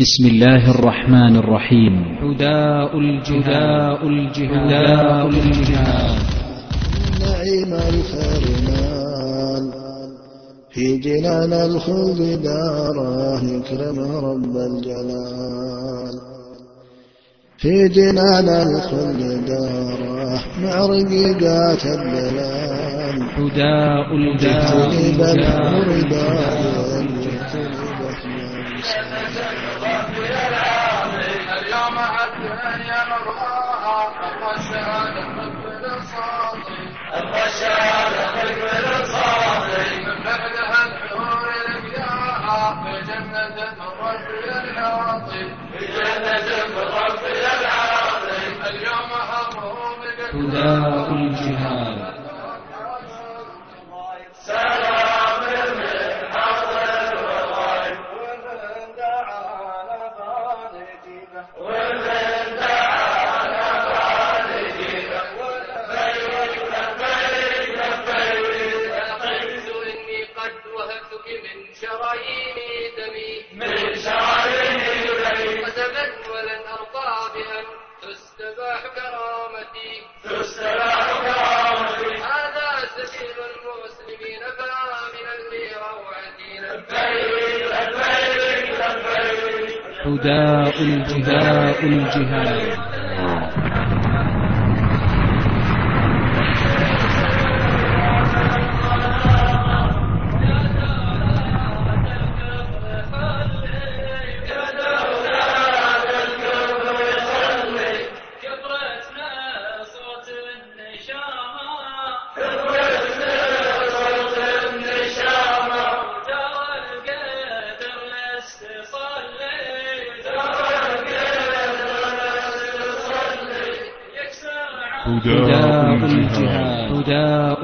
بسم الله الرحمن الرحيم. حداء الجهاد. الجهاد الجهاد. نعيم الفرمان في جنان الخلد داره يكرم رب الجلال في جنان الخلد داره مع رقيقات الدلال حداء جئتني الجهاد. بالأمر الشهادة قبل الصاطي من بعدها الحور الأبياء في جنة ربي العاطي في جنة ربي العاطي اليوم الجهاد الجهاد الجهاد.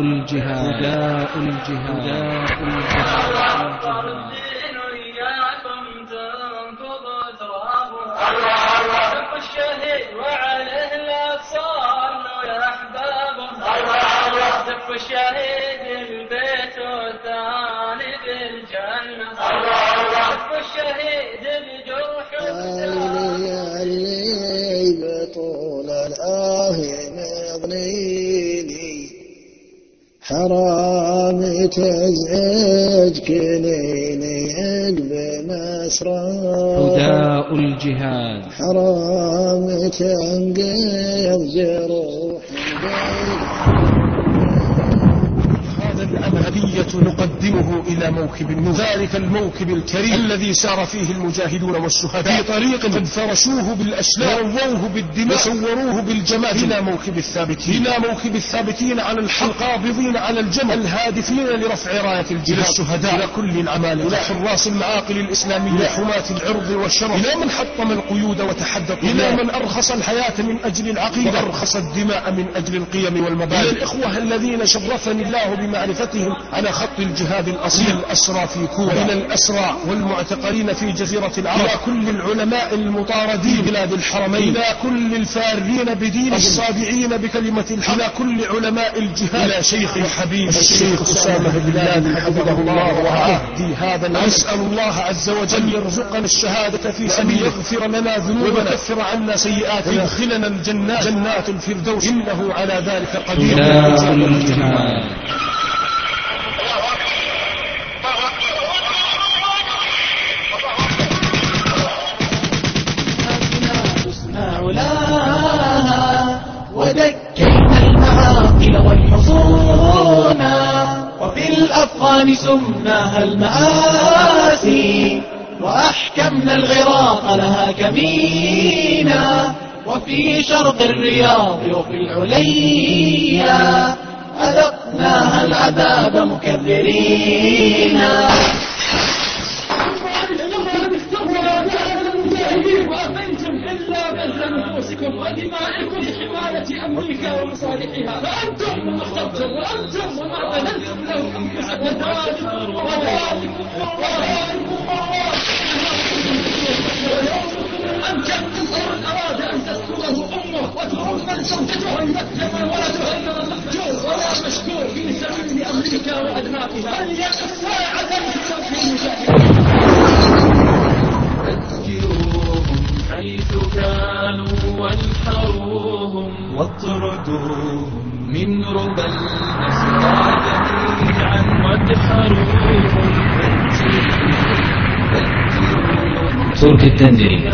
الجهاد حداء الجهاد حداء الجهاد. تزعج كنيني عقب مسرار حداء الجهاد. حرام تنقذ جروح هذا الأمل هدية نقدمه إلى موكب النور. ذلك الموكب الكريم. الذي سار فيه المجاهدون والشهداء. في طريق قد فرشوه بالأشلاء ورووه بالدماء. وصوروه بالجمال إلى موكب الثابتين. إلى موكب الثابتين على الحق. القابضين على الجمل الهادفين لرفع راية الجهاد. إلى الشهداء. إلى كل العمالقة إلى حراس المعاقل الإسلامية. إلى حماة العرض والشرف. إلى من حطم القيود وتحدى إلى من أرخص الحياة من أجل العقيدة. وأرخص الدماء من أجل القيم والمبادئ. إلى الإخوة الذين شرفني الله بمعرفتهم على خط الجهاد الأصيل الأسرى في كوبا. إلى الأسرى والمعتقلين في جزيرة العرب إلى كل العلماء المطاردين. بلاد الحرمين. إلى كل الفارين بدين الصادعين بكلمة الحق. إلى كل علماء الجهاد. إلى شيخ الحبيب الشيخ أسامة بن لادن حفظه الله ورعاه هذا نسأل الله عز وجل يرزقنا الشهادة في سبيله. يغفر لنا ذنوبنا. ويكفر عنا سيئاتنا. يدخلنا الجنات. جنات الفردوس. إنه على ذلك قدير. الأفغان سمناها المآسي وأحكمنا الغراق لها كمينا وفي شرق الرياض وفي العليا أذقناها العذاب نفوسكم ودمائكم لحماية أمريكا ومصالحها. فأنتم اخترتم وأنتم وما أن تنتصر الأراد أن تسكره أمه وتعود من سوتته أن يقدم ولده مهجور ولا مشكور في سبيل أمريكا وأدناقها أن ساعة في حيث كانوا والحروهم واطردوهم من ربى الأسرى بدعا ترك التندري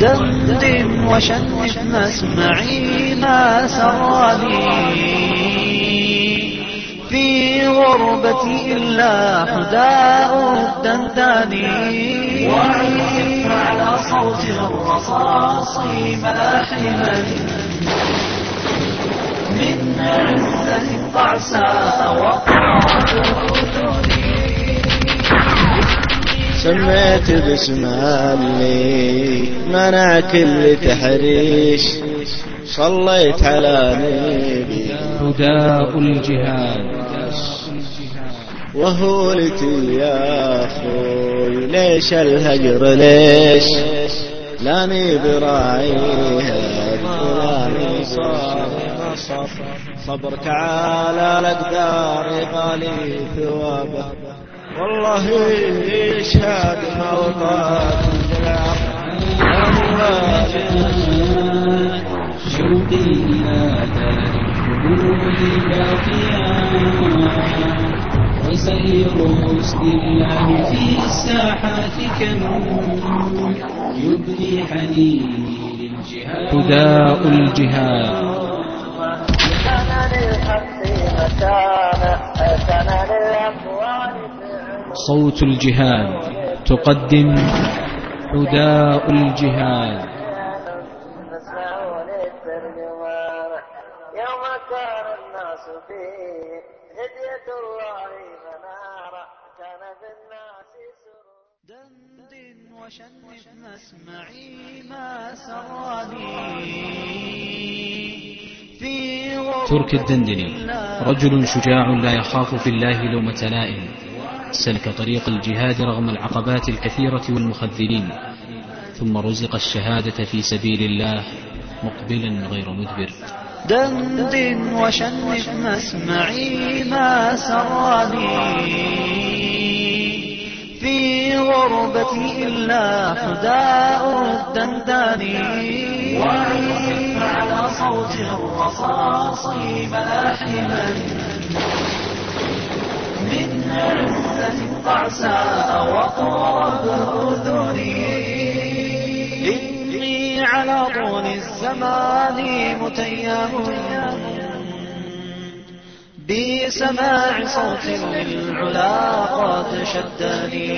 دندن وشنف مسمعي ما سراني في غربتي إلا حداء الدنداني وعيف على صوت الرصاص ملاحما عزة سميت باسم اللي منع كل تحريش. صليت على نبي. رداء الجهاد. وهولتي يا أخوي ليش الهجر ليش؟ لاني براعيها لاني صار نصر صبرك على الاقدار غالي ثوابه والله يشهد شوقي إلى دار الخلود باقيا وسير حسن الله في الساحات كنون يبدي حنيني للجهاد. رداء الجهاد. صوت الجهاد تقدم رداء الجهاد. يوم كان الناس فيه هدية الله منارا كان في الناس سرور دندن وشنف مسمعي ما سراني. في ترك الدندني رجل شجاع لا يخاف في الله لومة لائم سلك طريق الجهاد رغم العقبات الكثيرة والمخذلين. ثم رزق الشهادة في سبيل الله مقبلا غير مدبر. دندن وشنف مسمعي ما سراني. في غربتي إلا حداء الدنداني على صوت الرصاص ملاحما من عزة طعساء وقرب أذني. إني على طول الزمان متيم. بسماع صوت للعلا قد شدني.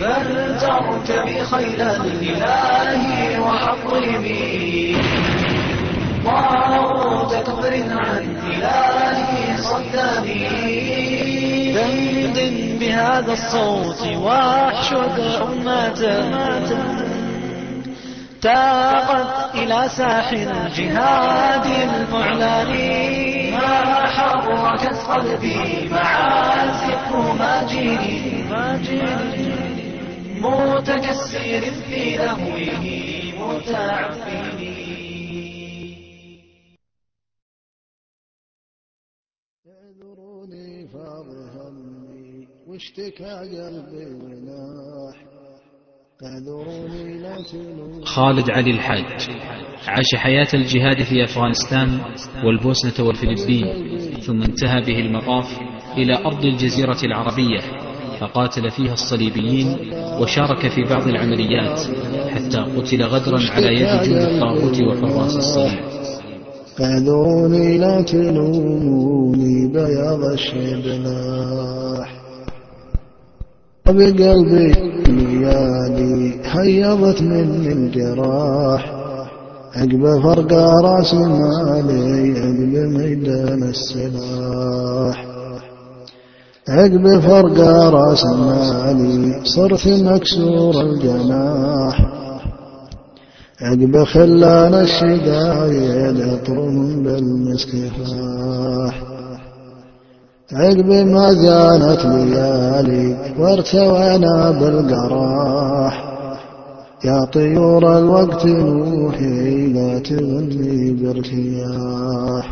فلتركب خيل الإله وحطمي. طاغوت كفر عن إلهي صدني بهذا الصوت وأحشد أمة تاقت إلى ساح الجهاد المعلن. ما حركت قلبي معازف ماجري متكسر في لهوه متعفن. واشتكى قلبي وناح. خالد علي الحاج عاش حياة الجهاد في أفغانستان والبوسنة والفلبين ثم انتهى به المطاف إلى أرض الجزيرة العربية فقاتل فيها الصليبيين وشارك في بعض العمليات حتى قتل غدرا على يد جند الطاغوت وحراس الصليب. اعذروني لا تلوموني بياض الشبلاح بقلبي ليالي هيضت مني الجراح عقب فرق رأس مالي عقب ميدان السلاح. عقب فرق رأس مالي صرت مكسور الجناح. عقب خلان الشدايد يطرم بالمسكفاح عقب ما زالت ليالي وارتوينا بالقراح يا طيور الوقت نوحي لا تغني بارتياح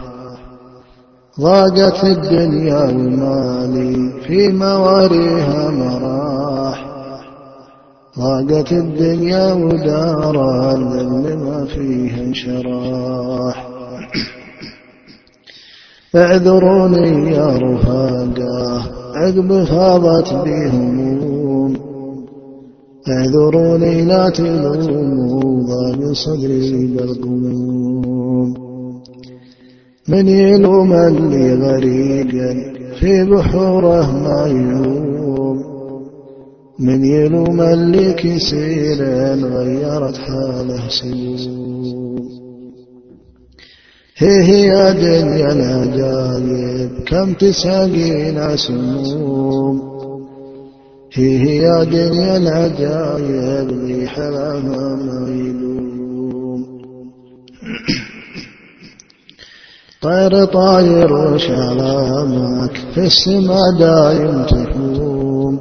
ضاقت الدنيا ومالي في مواريها مراح ضاقت الدنيا ودار الذل ما فيها انشراح اعذروني يا رفاقاه عقب فاضت بي هموم اعذروني لا تلوموا ضام صدري بالقموم من يلوم اللي غريقا في بحوره ما يلوم. من يلوم اللي كسيرا غيرت حاله سيوم. هي هي دنيا العجايب كم تساقينا سموم. هي هي دنيا العجايب ذي حلاها ما يلوم طير طاير وش علامك في السما دايم تحوم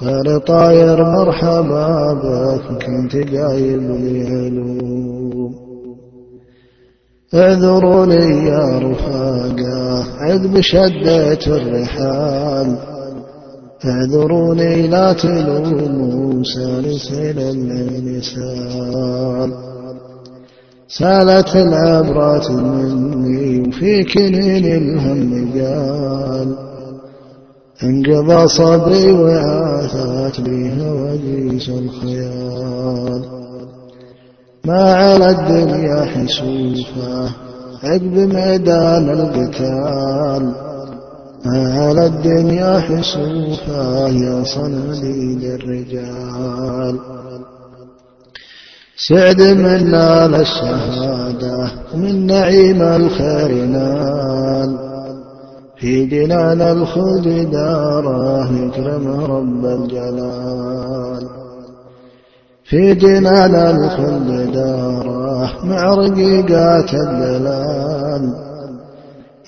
طير طاير مرحبا بك كنت جايب لي اعذروني يا رفاقا عد بشدة الرحال. اعذروني لا تلوموا سالسين الليل سال سالت العبرات مني وفي كنين الهم قال انقضى صبري وعاثت لي هواجيس الخيال. ما على الدنيا حسوفا عقب ميدان القتال. ما على الدنيا حسوفا يا صناديد الرجال. سعد من نال الشهادة من نعيم الخير نال. في جنان الخلد داره يكرم رب الجلال. في جنان الخلد داره مع رقيقات الدلال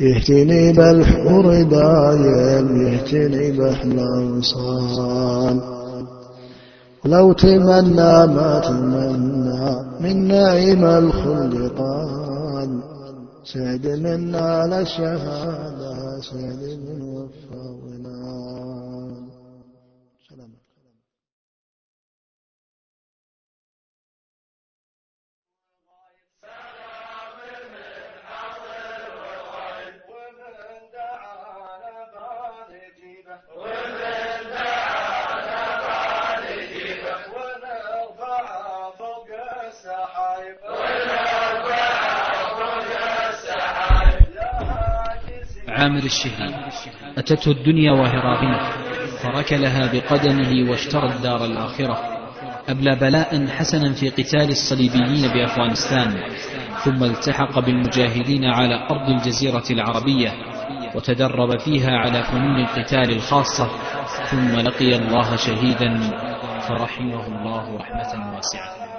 يهتني بالحور دايم يهتني بأحلى وصال ولو تمنى ما تمنى من نعيم الخلد طال. سعد منا للشهادة سعد من وفى ونال عامر الشهري أتته الدنيا وهرابنة فركلها بقدمه واشترى الدار الآخرة. أبلى بلاء حسنا في قتال الصليبيين بأفغانستان. ثم التحق بالمجاهدين على أرض الجزيرة العربية. وتدرب فيها على فنون القتال الخاصة. ثم لقي الله شهيدا فرحمه الله رحمة واسعة.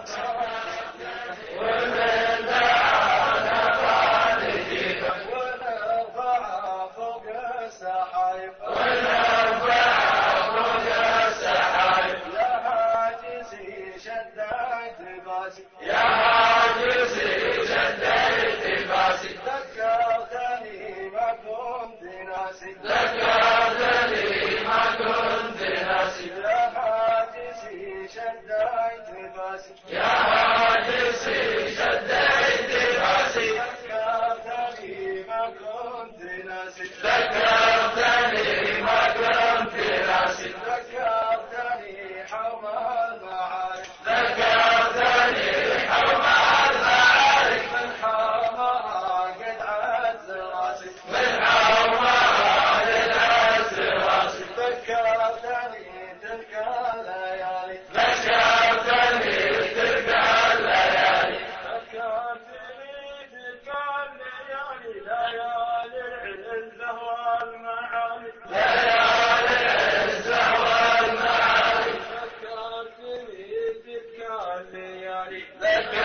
Let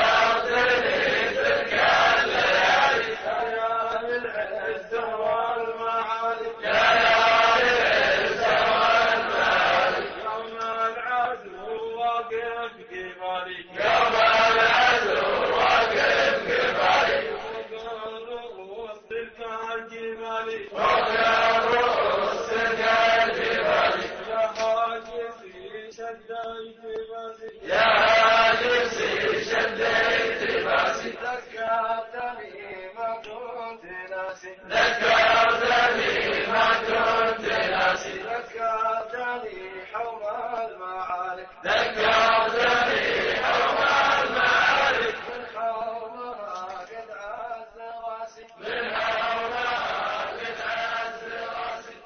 عز راسي راسي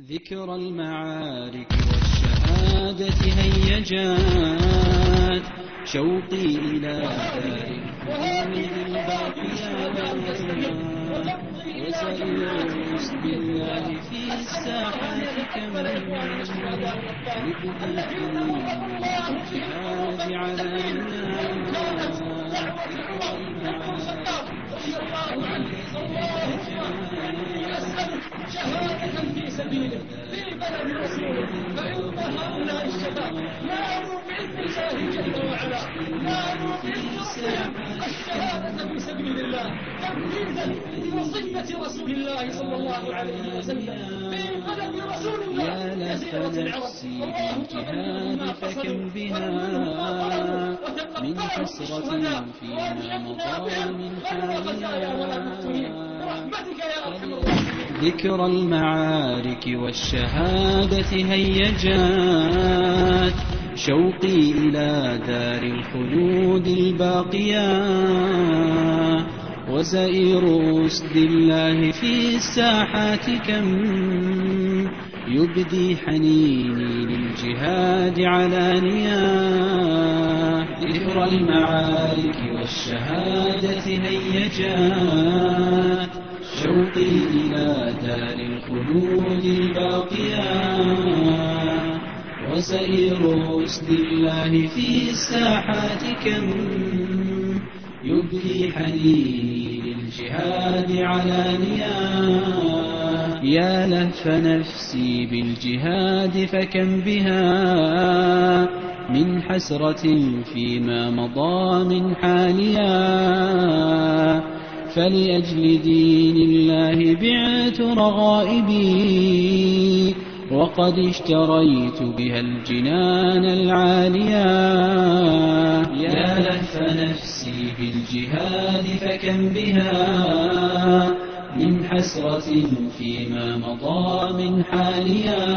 ذكر المعارك والشهادة هيجات شوقي إلى دار الخلود الباقيات وسائر حسن الله في الساحات كم لبث الحنين الجهاد على شهادة في سبيله في بلد رسوله فإن هؤلاء الشباب نالوا جل وعلا الشهادة في سبيل الله تنفيذا لوصية رسول الله صلى الله عليه وسلم في بلد رسول الله جزيرة العرب نفسي والله بالجهاد فكم بها من حسرة فيما مضى من الراحمين ذكر المعارك والشهادة هيجات شوقي إلى دار الخلود الباقية وسائر أسد الله في الساحات كم؟ يبدي حنيني للجهاد علانيا ذكر المعارك والشهادة هيجات شوقي إلى دار الخلود الباقية. وسائر أسد الله في الساحات كم يبدي حنيني للجهاد علانيا يا لهف نفسي بالجهاد فكم بها من حسرة فيما مضى من حاليا. فلأجل دين الله بعت رغائبي وقد اشتريت بها الجنان العالية. يا لهف نفسي بالجهاد فكم بها من حسرة فيما مضى من حاليا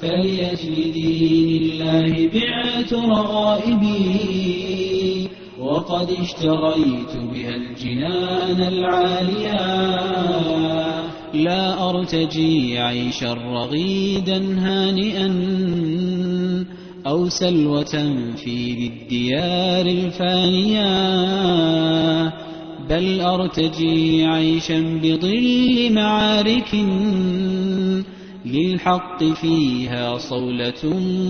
فلأجل دين الله بعت رغائبي. وقد اشتريت بها الجنان العالية. لا أرتجي عيشا رغيدا هانئا أو سلوة في ذي الديار الفانية بل أرتجي عيشا بظل معارك للحق فيها صولة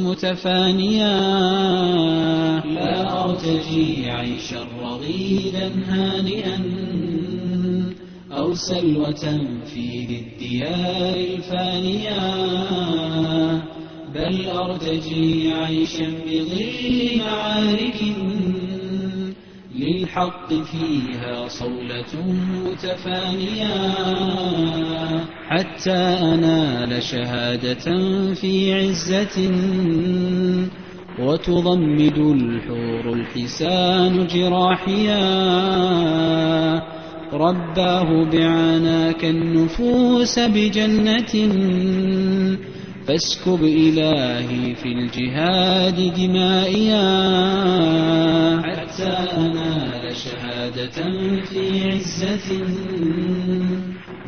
متفانية. لا أرتجي عيشا رغيدا هانئا أو سلوة في ذي الديار الفانية. بل أرتجي عيشا بظل معارك للحق فيها صولة متفانية. حتى أنال شهادة في عزة وتضمد الحور الحسان جراحيا. رباه بعناك النفوس بجنة فاسكب إلهي في الجهاد دمائيا حتى أنال شهادة في عزة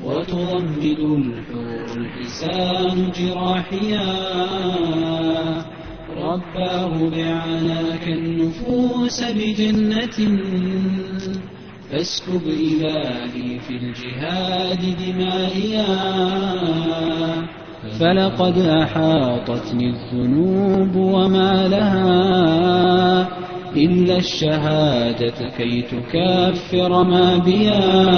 وتضمد الحور الحسان جراحيا. رباه بعناك النفوس بجنة فاسكب إلهي في الجهاد دمائيا. فلقد أحاطتني الذنوب وما لها. إلا الشهادة كي تكفر ما بيا.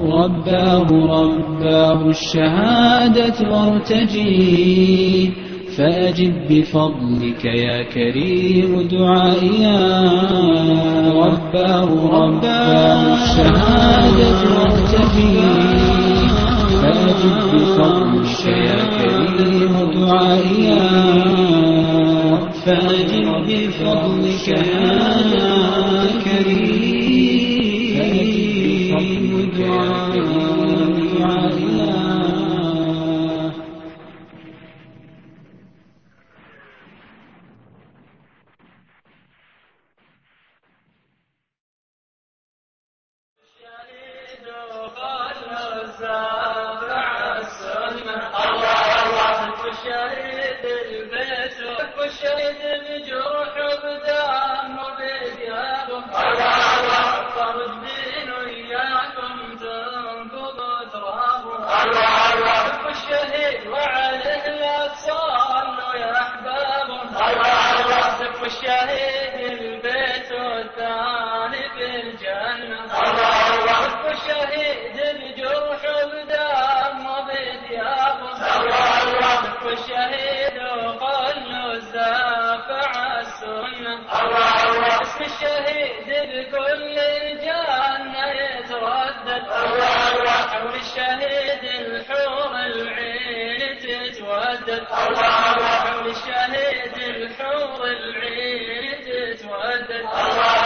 رباه رباه الشهادة وارتجي. فأجب بفضلك يا كريم دعائيا رباه رباه الشهادة وارتجي فأجب بفضلك يا كريم دعائيا فأجب بفضلك يا كريم. يا دعائيا الله البيت والثاني في الجنة. وشهيد الجرح الله الله وشهيد وقل الزافع السنة. الله الشهيد الكل الجنة يتردد. حول الشهيد الحور العين الله حول الشهيد Allah